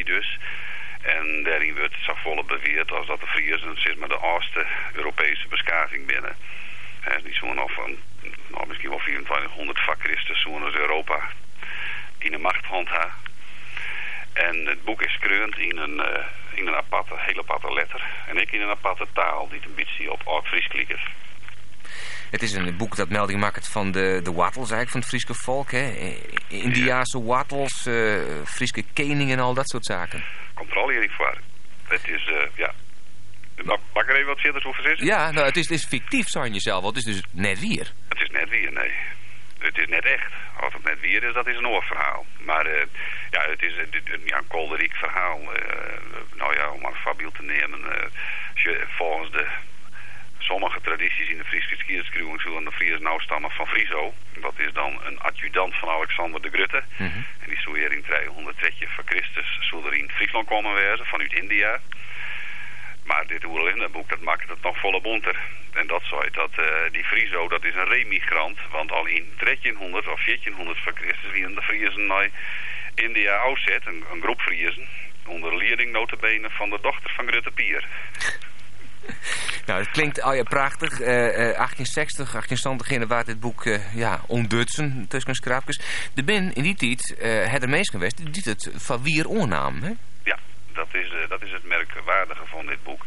dus. En daarin wordt volle beweerd als dat de Friesen maar de oudste Europese beschaving binnen. He, die zo'n al van nou, misschien wel 2400 voor Christus als Europa in de macht handha. En het boek is kreund in een, uh, in een aparte, hele aparte letter. En ik in een aparte taal die een beetje op Oud-Fries klikt. Het is een boek dat melding maakt van de, de wattels eigenlijk van het Friese volk. Hè? Indiaanse wattels, uh, Friese keningen en al dat soort zaken. Komt er al hier voor. Het is, uh, ja... Mag, mag ik er even wat verder over zeggen? Ja, nou, het is, het is fictief, zou je zelf. Het is dus net weer. Het is net weer, nee. Het is net echt. Als het net weer is, dat is een oorverhaal. Maar uh, ja, het is een, ja, een kolderiek verhaal. Nou ja, om een voorbeeld te nemen. als je volgens de sommige tradities in de Friese geschiedenisschrijving zullen de Friesen nou stammen van Friso. Dat is dan een adjudant van Alexander de Grutte. Mm -hmm. En die zou hier in 302 voor Christus zou er in Friesland komen wezen, vanuit India. Maar dit boek dat maakt het nog volle bonter. En dat zou dat uh, die Friso, dat is een remigrant. Want al in 1300 of 1400 voor Christus wieren de Friesen naar India uitzet, een, een groep Friesen. Onder leiding notabene van de dochter van Grutte Pier. Nou, het klinkt al ja, prachtig. Uh, uh, 1860, 1870 ging waar dit boek uh, ja, ondutsen tussen skraapjes. De bin in die tijd, uh, het meest geweest, die het van wier oornaam, hè? Ja, dat is, uh, dat is het merkwaardige van dit boek.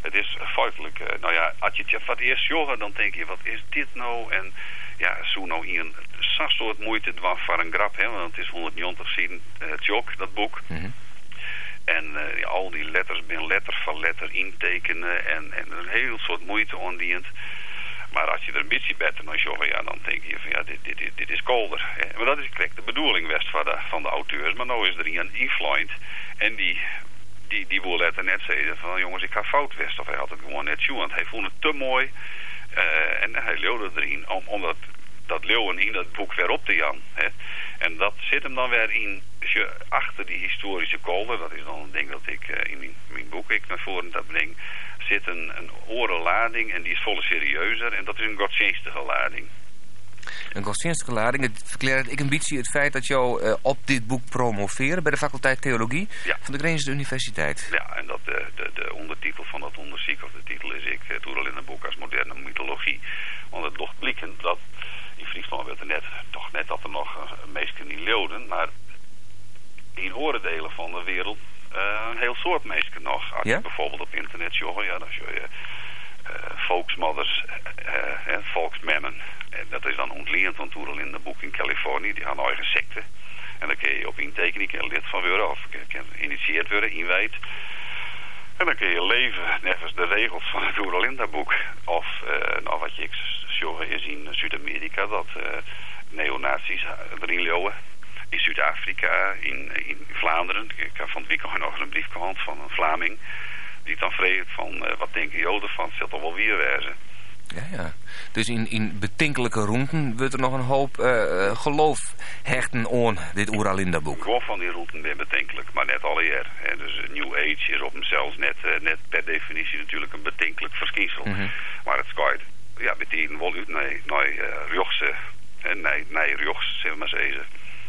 Het is feitelijk, nou ja, als je het voor het eerst jongen, dan denk je, wat is dit nou? En ja, zo nou in zo'n soort moeite dwars voor een grap, hè? Want het is 190 zien, het jok, dat boek. Mm -hmm. En uh, al die letters ben letter van letter intekenen en, en een heel soort moeite ondient. Maar als je er een beetje beter naar ja, dan denk je van ja, dit, dit, dit, dit is kolder. Maar dat is correct de bedoeling west van de, van de auteurs. Maar nu is er een influent en die, die, die wil letter net zeggen van jongens, ik ga fout west. Of hij had het gewoon net zo, want hij vond het te mooi. Uh, en hij leeuwde erin, om, omdat dat leeuwen in dat boek weer op te jan. Hè. En dat zit hem dan weer in, als je achter die historische kolder, dat is dan een ding dat ik uh, in mijn, mijn, boek ik naar voren dat breng, zit een, een orenlading en die is volle serieuzer en dat is een godsdienstige lading. Een godsdienstige lading, het verklaart ik een beetje het feit dat jou uh, op dit boek promoveren bij de faculteit Theologie ja. van de Grenzen Universiteit. Ja, en dat de, de, de ondertitel van dat onderzoek, of de titel is ik, het al in een boek als moderne mythologie. Want het nog blikken dat in Friesland werd er net, toch net dat er nog uh, meesten niet leeuwden, maar in oordelen van de wereld uh, een heel soort meesten nog. Als ja? je bijvoorbeeld op internet jongen, ja, dan zie je uh, volksmothers, uh, volksmemmen. En dat is dan ontleend van Toerel in de boek in Californië. Die gaan eigen secte. En dan kun je op intekenen een lid van worden of geïnitieerd worden, inwijd. En dan kun je leven nevens de regels van het Oeralinda boek. Of uh, nou, wat je is in Zuid-Amerika dat uh, neonazies erin leeuwen. In Zuid-Afrika, in, in Vlaanderen. Ik heb van het weekend nog een brief gehad van een Vlaming. Die dan vreet van uh, wat denken Joden van, het zit toch wel weer wezen. Ja, ja. Dus in, in betinkelijke roenten wordt er nog een hoop uh, geloof hechten aan dit Oeralinda boek. Gewoon van die roenten ben betenkelijk, maar net al eer. Hè. Dus New Age is op hemzelf net, uh, net per definitie natuurlijk een betenkelijk verschijnsel. Mm -hmm. Maar het schijnt, ja, betekent wel uit naar, naar uh, naar, naar Rjochs, zullen we maar zeggen.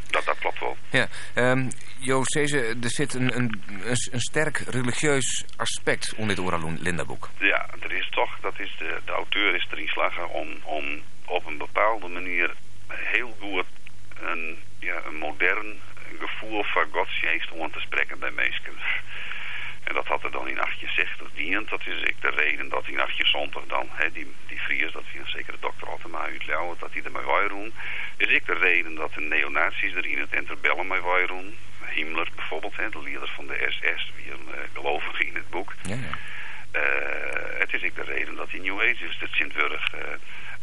Dat, dat klopt wel. Ja, um, Joost er zit een, een, een, sterk religieus aspect onder dit Oeralinda-boek. Ja, er is toch, dat is de, de auteur is erin slagen om, om op een bepaalde manier heel goed een, ja, een modern gevoel van godsdienst om te spreken bij mensen. En dat had er dan in 1860 dient. Dat is ik de reden dat in 1870 dan, die, die Friers, dat die een zekere dokter Otema uit Leeuwen, dat die er mee Is ik de reden dat de neonazies er in het interbellum mee Himmler bijvoorbeeld, hè, de leider van de SS, wie een uh, gelovige in het boek. Ja, ja. Uh, het is ik de reden dat die New Age is, dat Sint-Wurg uh,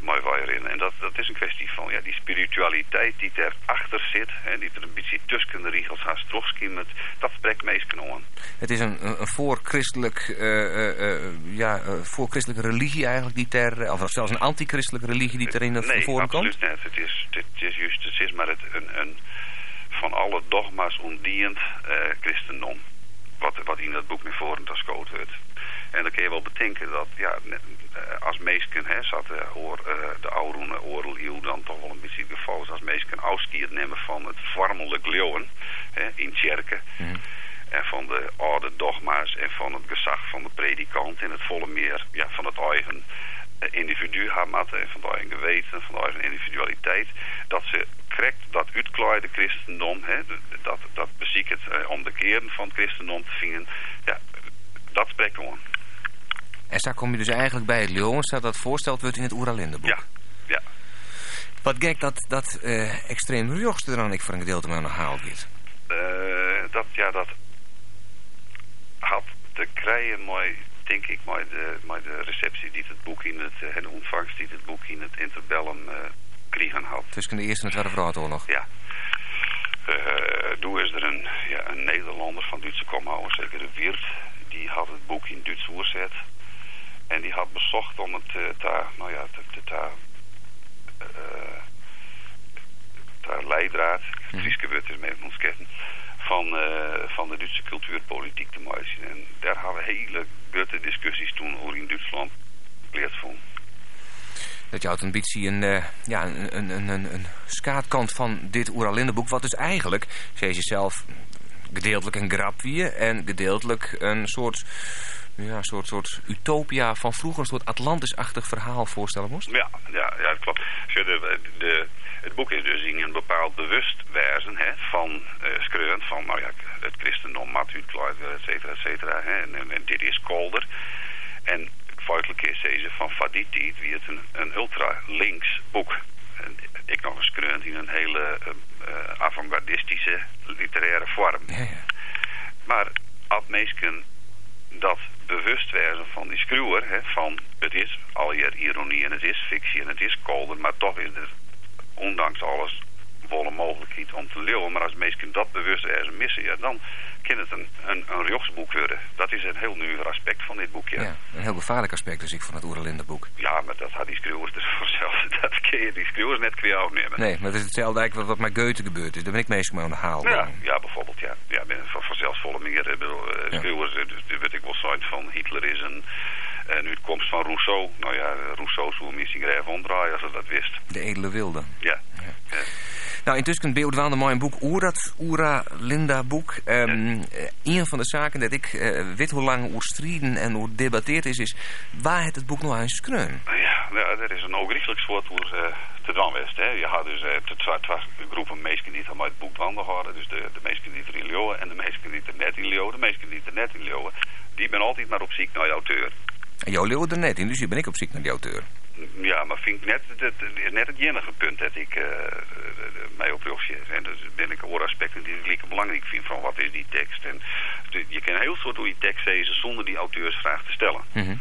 mooi waaien. En dat, dat is een kwestie van ja, die spiritualiteit die erachter zit en die er een beetje tussen de regels haast terugskiemt, dat spreekt meest. Het is een, een voor-christelijk, ja, voor-christelijke religie eigenlijk die ter, of zelfs een anti-christelijke religie die erin naar nee, voren komt? Nee, absoluut net. Het is, het, is juist, het is maar het, een, een van alle dogma's ondiend uh, christendom. Wat, wat in dat boek naar voren gescoot wordt. En dan kun je wel bedenken dat, ja, uh, als meesken, hè, zat de, oor, uh, de oude oorlel dan toch wel een beetje het geval als meesken afskiert nemen van het vormelijk leeuwen hè, in Tjerken. Mm. en van de oude dogma's en van het gezag van de predikant en het volle meer ja, van het eigen eh, individu hamatten en van de eigen geweten, van de eigen individualiteit, dat ze correct dat uitklaaide christendom, hè, dat, dat beziek het eh, om de kern van het christendom te vinden, ja, dat spreekt gewoon. En daar kom je dus eigenlijk bij het Leon, staat dat voorsteld wordt in het Oeralindenboek. Ja, ja. Wat gek dat, dat uh, extreem rechts er dan ik voor een gedeelte mee nog haalt wordt. Uh, dat, ja, dat had te krijgen mooi, denk ik, met de, met de receptie die het boek in het, en de ontvangst die het boek in het interbellum uh, kregen had. Tussen de Eerste en de Tweede Wereldoorlog? Ja. Uh, toen is er een, ja, een Nederlander van Duitse komhouwer, zeker de Wiert, die had het boek in Duits oorzet. En die had bezocht om het uh, daar, nou ja, te, daar, uh, daar leidraad, mm. Frieske wordt is mee ontsketten, van, uh, van de Duitse cultuurpolitiek te maken. En daar hadden we hele grote discussies toen over in Duitsland geleerd van. Dat jouw ambitie een, uh, ja, een, een, een, een, skaatkant van dit Oeralindenboek, wat dus eigenlijk, zei je zelf, gedeeltelijk een grapje en gedeeltelijk een soort ja, soort, soort utopia van vroeger, een soort Atlantis-achtig verhaal voorstellen moest? Ja, ja, ja klopt. De, de, het boek is dus in een bepaald bewustwijzen hè, van uh, van nou ja, het christendom, Matthäus, et cetera, et cetera. Hè, en, en, dit is kolder. En feitelijk is deze van Faditi, wie het een, een ultra-links boek. En ik nog eens skreund in een hele uh, avant-gardistische literaire vorm. Ja, ja. Maar mensen dat bewustwerden van die skruwer, hè, van het is al je ironie en het is fictie en het is kolder, maar toch is er ondanks alles volle mogelijkheid om te leeuwen. Maar als mensen dat bewustwerden missen, ja, dan kan het een, een, een worden. Dat is een heel nieuw aspect van dit boekje. Ja, een heel gevaarlijk aspect dus ik van het Oerlindenboek. Ja, maar dat had die skruwers dus vanzelf. Dat kun je die skruwers net kwijt opnemen. Nee, maar het is hetzelfde eigenlijk wat, wat met Goethe gebeurd is. Daar ben ik meestal mee aan de haal. Ja, ja, bijvoorbeeld, ja. Ja, ben van, vanzelfs volle meer. Ik bedoel, uh, ja. skruwers, dus, weet ik wel zijn van Hitler is een... En nu de komst van Rousseau. Nou ja, Rousseau zou misschien even omdraaien als ze dat wist. De edele wilde. Ja. ja. ja. Nou, intussen beeld wel een mooi boek, Oerat, Oera Linda boek. Um. Een van de zaken dat ik uh, weet hoe lang hoe striden en hoe debatteerd is, is waar het het boek nou aan skreun? Ja, ja, er is een ogriefelijk soort hoe uh, te dan west. Hè. Je had dus uh, twee, twee groepen mensen die het boek wanden hadden. Dus de, de mensen die erin leeuwen en de mensen die er net in leeuwen. De mensen die er net in leeuwen, die ben altijd maar op zoek naar de auteur. En jou leeuwen er net in, dus hier ben ik op zoek naar die auteur. Ja, maar vind ik net, het, net het punt dat ik uh, mij op rugje. En dus ben ik hoor aspecten die ik belangrijk vind van wat is die tekst. En je kan heel soort hoe die tekst lezen zonder die auteursvraag te stellen. Mm -hmm.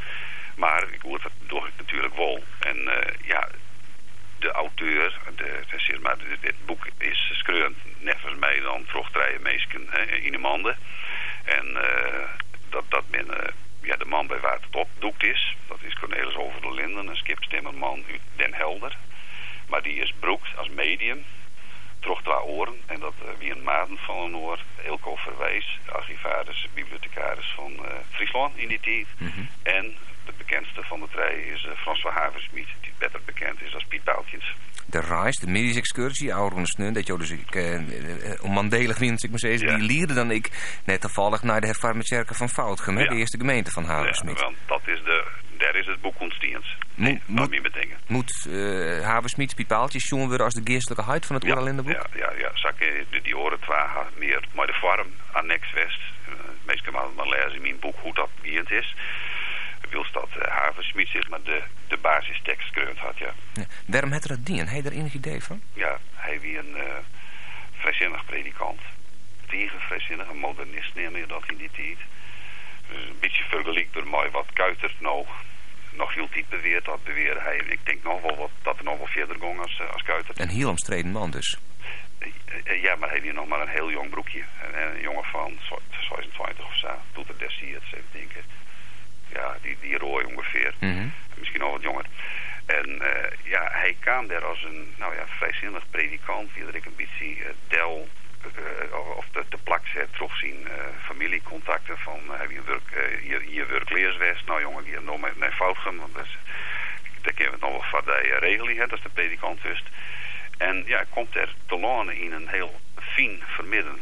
Maar ik hoor dat toch natuurlijk wel. En uh, ja, de auteur, de, zeg maar, dit boek is schreeuwend nevens mij dan terugdraaien meesken in de manden. En uh, dat, dat men ja, de man bij waar het opdoekt is. Dat is Cornelis Over de Linden, een skipstimmerman uit Den Helder. Maar die is broekt als medium. Trocht daar oren. En dat uh, wie een maten van een oor. Elko Verwijs, archivaris, bibliothecaris van uh, Friesland in die tijd. Mm -hmm. En de bekendste van de drie is uh, François Haversmiet. Die beter bekend is als Piet Paaltjens de reis, de medische excursie, oude sneun, dat je dus ik uh, om mandelig wint, ik moet zeggen, ja. die dan ik net toevallig naar de hervormde kerken van Foutgem, ja. de eerste gemeente van Haversmit. Ja, want dat is de, daar is het boek ontstiens. Moet, moet, moet uh, Haversmit, Pipaaltjes, jongen worden als de geestelijke huid van het ja, oral in de boek? Ja, ja, ja. Zak, die, die horen het meer, maar de vorm, annex west, uh, meestal maar, maar lezen in mijn boek hoe dat begint is wils dat uh, Haversmit zich maar de, de basistekst gekreund had, ja. ja. Waarom had er dat dien? Heb je daar enig idee van? Ja, hij wie een uh, vrijzinnig predikant. Tegen vrijzinnig, een modernist neem je dat in die tijd. Dus een beetje vergelijkbaar met wat Kuitert nou nog heel diep beweert. Dat beweerde hij. Ik denk nog wel wat, dat er nog wel verder ging als, uh, als Kuitert. Een heel omstreden man dus. Ja, maar hij heeft nog maar een heel jong broekje. Een, een jongen van 26 of zo. Doet er destijds, even denken ja, die, die rooi ongeveer. Mm -hmm. Misschien al wat jonger. En uh, ja, hij kwam daar als een nou ja, vrijzinnig predikant, die ik een beetje uh, del uh, of de, de plak zet, terugzien familiecontacten van heb je werk, je, je werkleerswest. Nou jongen, die nog met een fout gaan, want dat is, daar kunnen we het nog wel van de regeling, hè, dat is de predikant wist. En ja, komt er te lonen in een heel fijn vermidden.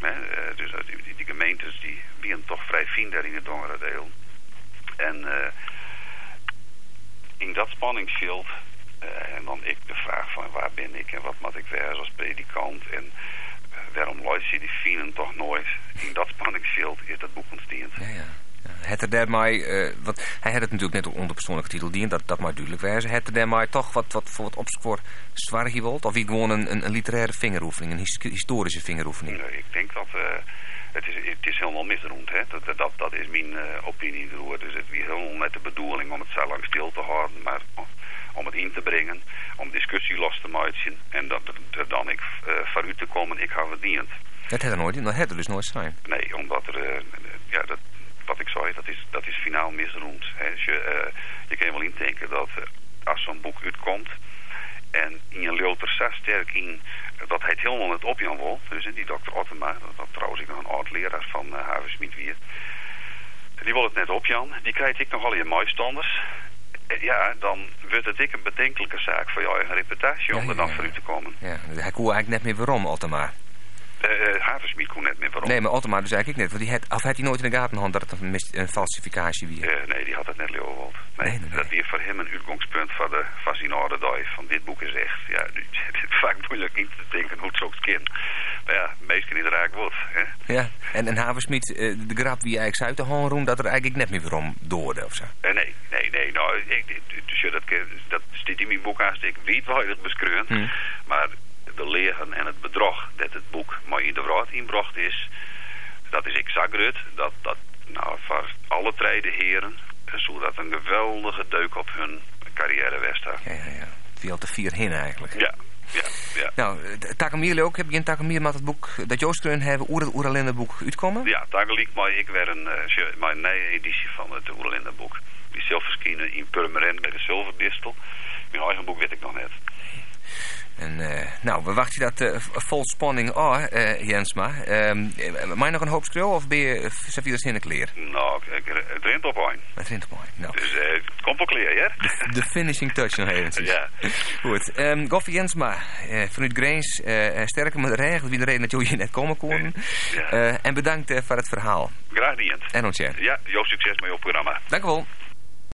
Hè, dus Dus die, die gemeentes die zijn toch vrij fijn daar in het dongere deel. En in dat spanningsveld en dan ik de vraag van waar ben ik en wat moet ik wezen als predikant en waarom luister die vieren toch nooit. In dat spanningsveld is dat boek ontstaan. Ja, ja. Het er daarmee, uh, wat, hij had het natuurlijk net onder persoonlijke titel dien, dat, dat maar duidelijk wezen. Het er daarmee toch wat, wat voor wat opspoor zwaar wilt? Of wie gewoon een, een, een, literaire vingeroefening, een historische vingeroefening? Nee, ik denk dat uh, het, is, het is helemaal misroend. Hè? Dat, dat, dat is mijn uh, opinie. Dus het is helemaal net de bedoeling om het zo lang stil te houden. Maar om het in te brengen, om discussie los te maken. En dat, dan ik voor u te komen, ik ga verdiend. Dat had er nooit, dat had er dus nooit zijn. Nee, omdat er, ja, dat, wat ik zei, dat is, dat is finaal misroemd. Dus je, je kan wel indenken dat als zo'n boek uitkomt en in je leelt er zo sterk in dat hij het helemaal net op Jan wil. Dus die dokter Ottema, dat, dat trouwens ik nog een oud leraar van uh, Havensmit weer. Die wil het net op Jan. Die krijgt ik nogal in mooistanders. Ja, dan wordt het ik een bedenkelijke zaak voor jouw eigen reputatie om er dan voor u te komen. Ja, hij kon eigenlijk net meer waarom, Ottema. Uh, Havensmiet kon net meer waarom. Nee, maar Ottomar dus eigenlijk niet. Want die had, of had hij nooit in de gaten gehad dat het een, een falsificatie was? Uh, nee, die had het net Leeuwold. Nee, nee, nee, Dat was voor hem een uitgangspunt van de fascinade dag. Van dit boek is echt. Ja, het is vaak moeilijk in te denken hoe het zo kind. Maar ja, meestal niet raak wordt. Hè? Ja, en, en Havensmiet, uh, de grap wie eigenlijk uit de hand dat er eigenlijk net meer waarom doorde of zo? Uh, nee, nee, nee. Nou, ik, dus ja, dat, dat in mijn boek aan. Ik weet wel je het beschreven. Hmm. Maar de leren en het bedrog dat het boek maar in de wereld inbracht is, dat is exact het. Dat, dat nou, voor alle drie heren, zodat een geweldige deuk op hun carrière was Ja, ja, ja. Veel te vier heen eigenlijk. Ja. Ja, ja. Nou, Takamir ook, heb je een Takamir met het boek dat Joost kunnen hebben, Oer het Oeralinde boek uitkomen? Ja, Takamir, maar ik werd een, uh, mijn nieuwe editie van het Oeralinde boek. Die zelf in Purmerend bij de Zilverbistel. Mijn eigen boek weet ik nog net. En, uh, nou, we wachten dat uh, vol spanning oh, uh, Jensma. Um, mag je nog een hoop schreeuwen of ben je Safiras in de kleer? Nou, het rint op een. Het rint op een, nou. Dus het komt wel kleer, ja? De, de, finishing touch nog even. ja. Goed. Um, Goffie Jensma, vanuit Grains, sterker met de regel, wie de reden dat jullie net komen konden. Ja. en bedankt voor het verhaal. Graag niet. En ons. Ja, jouw succes met je programma. Dank u wel.